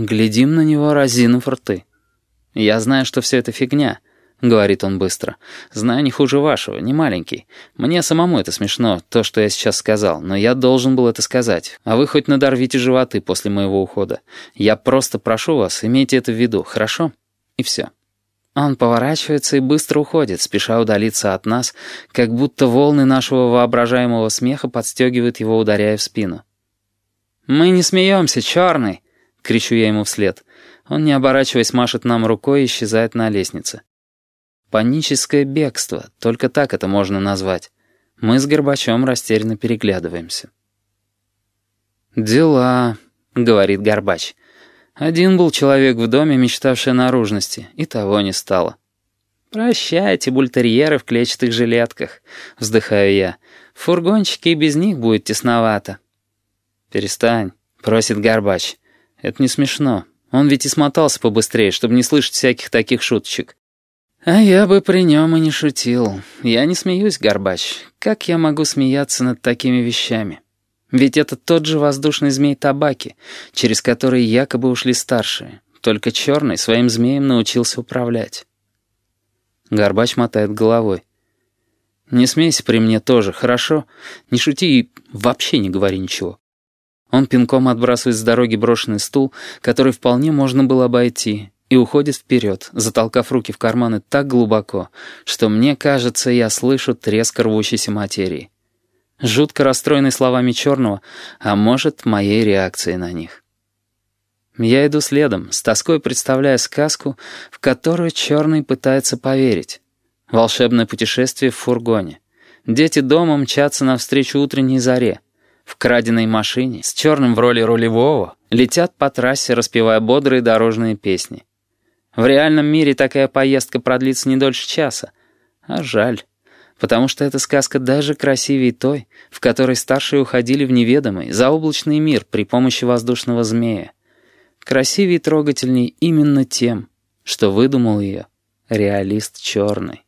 Глядим на него, разинув рты. «Я знаю, что все это фигня», — говорит он быстро. «Знаю не хуже вашего, не маленький. Мне самому это смешно, то, что я сейчас сказал, но я должен был это сказать. А вы хоть надорвите животы после моего ухода. Я просто прошу вас, имейте это в виду, хорошо?» И все. Он поворачивается и быстро уходит, спеша удалиться от нас, как будто волны нашего воображаемого смеха подстегивают его, ударяя в спину. «Мы не смеемся, черный!» — кричу я ему вслед. Он, не оборачиваясь, машет нам рукой и исчезает на лестнице. Паническое бегство, только так это можно назвать. Мы с Горбачом растерянно переглядываемся. «Дела», — говорит Горбач. Один был человек в доме, мечтавший о наружности, и того не стало. «Прощайте, бультерьеры в клетчатых жилетках», — вздыхаю я. «В фургончике и без них будет тесновато». «Перестань», — просит Горбач. «Это не смешно. Он ведь и смотался побыстрее, чтобы не слышать всяких таких шуточек». «А я бы при нем и не шутил. Я не смеюсь, Горбач. Как я могу смеяться над такими вещами? Ведь это тот же воздушный змей табаки, через который якобы ушли старшие. Только черный своим змеем научился управлять». Горбач мотает головой. «Не смейся при мне тоже, хорошо? Не шути и вообще не говори ничего». Он пинком отбрасывает с дороги брошенный стул, который вполне можно было обойти, и уходит вперед, затолкав руки в карманы так глубоко, что мне кажется, я слышу треск рвущейся материи. Жутко расстроенный словами черного, а может, моей реакцией на них. Я иду следом, с тоской представляя сказку, в которую черный пытается поверить. Волшебное путешествие в фургоне. Дети дома мчатся навстречу утренней заре. В краденой машине, с черным в роли рулевого, летят по трассе, распевая бодрые дорожные песни. В реальном мире такая поездка продлится не дольше часа. А жаль, потому что эта сказка даже красивее той, в которой старшие уходили в неведомый, заоблачный мир при помощи воздушного змея. Красивее и трогательней именно тем, что выдумал ее реалист черный.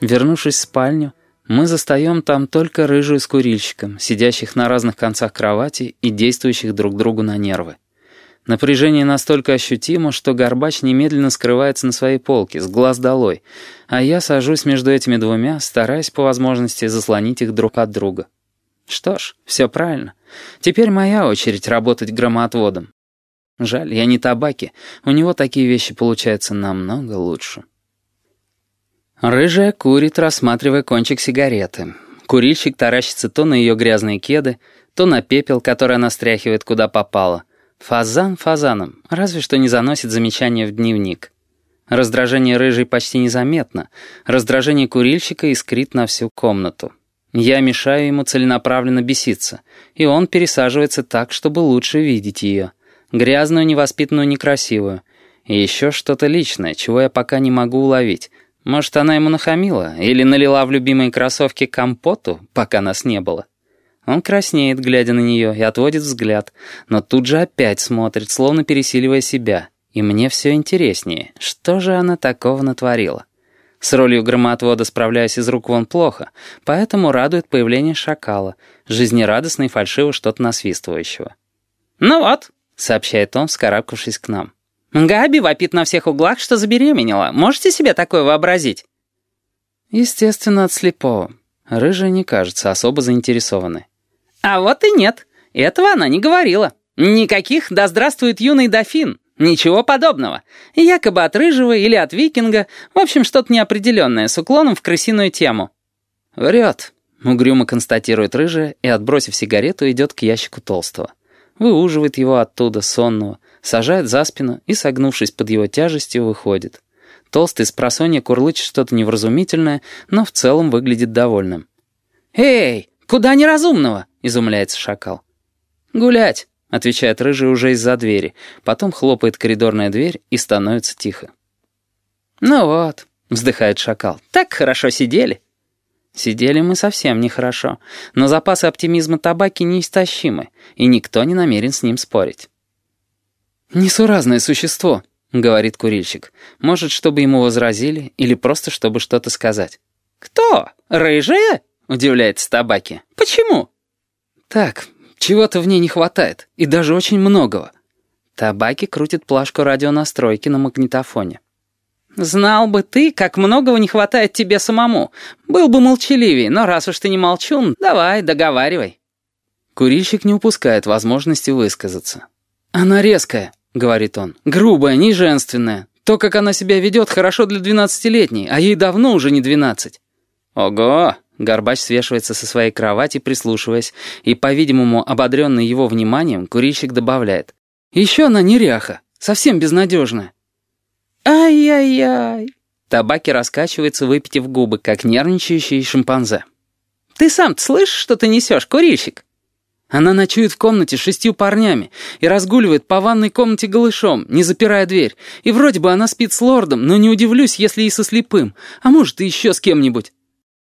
Вернувшись в спальню, мы застаем там только рыжую с курильщиком, сидящих на разных концах кровати и действующих друг другу на нервы. Напряжение настолько ощутимо, что Горбач немедленно скрывается на своей полке, с глаз долой, а я сажусь между этими двумя, стараясь по возможности заслонить их друг от друга. Что ж, все правильно. Теперь моя очередь работать громоотводом. Жаль, я не табаки, у него такие вещи получаются намного лучше. Рыжая курит, рассматривая кончик сигареты. Курильщик таращится то на ее грязные кеды, то на пепел, который она стряхивает куда попало. Фазан фазаном, разве что не заносит замечания в дневник. Раздражение рыжей почти незаметно. Раздражение курильщика искрит на всю комнату. Я мешаю ему целенаправленно беситься, и он пересаживается так, чтобы лучше видеть ее. Грязную, невоспитанную, некрасивую. И еще что-то личное, чего я пока не могу уловить — может, она ему нахамила или налила в любимые кроссовки компоту, пока нас не было. Он краснеет, глядя на нее, и отводит взгляд, но тут же опять смотрит, словно пересиливая себя. И мне все интереснее, что же она такого натворила. С ролью громоотвода справляюсь из рук вон плохо, поэтому радует появление шакала, жизнерадостно и фальшиво что-то насвистывающего. «Ну вот», — сообщает он, вскарабкавшись к нам. Габи вопит на всех углах, что забеременела. Можете себе такое вообразить?» Естественно, от слепого. Рыжая не кажется особо заинтересованной. «А вот и нет. Этого она не говорила. Никаких «да здравствует юный дофин». Ничего подобного. Якобы от рыжего или от викинга. В общем, что-то неопределенное с уклоном в крысиную тему». «Врет», — угрюмо констатирует рыжая и, отбросив сигарету, идет к ящику толстого. Выуживает его оттуда, сонного, сажает за спину и, согнувшись под его тяжестью, выходит. Толстый с просонья курлычет что-то невразумительное, но в целом выглядит довольным. «Эй, куда неразумного?» — изумляется шакал. «Гулять», — отвечает рыжий уже из-за двери, потом хлопает коридорная дверь и становится тихо. «Ну вот», — вздыхает шакал, — «так хорошо сидели». Сидели мы совсем нехорошо, но запасы оптимизма табаки неистощимы, и никто не намерен с ним спорить. «Несуразное существо», — говорит курильщик. Может, чтобы ему возразили, или просто чтобы что-то сказать. «Кто? Рыжая?» — удивляется табаки. «Почему?» «Так, чего-то в ней не хватает, и даже очень многого». Табаки крутит плашку радионастройки на магнитофоне. «Знал бы ты, как многого не хватает тебе самому. Был бы молчаливее, но раз уж ты не молчун, давай, договаривай». Курильщик не упускает возможности высказаться. «Она резкая», — говорит он, — «грубая, неженственная. То, как она себя ведет, хорошо для двенадцатилетней, а ей давно уже не двенадцать». «Ого!» — Горбач свешивается со своей кровати, прислушиваясь, и, по-видимому, ободренный его вниманием, курильщик добавляет. «Еще она неряха, совсем безнадежная». «Ай-яй-яй!» Табаки раскачивается, выпитив губы, как нервничающий шимпанзе. «Ты сам слышишь, что ты несешь, курильщик?» Она ночует в комнате с шестью парнями и разгуливает по ванной комнате голышом, не запирая дверь. И вроде бы она спит с лордом, но не удивлюсь, если и со слепым, а может и еще с кем-нибудь.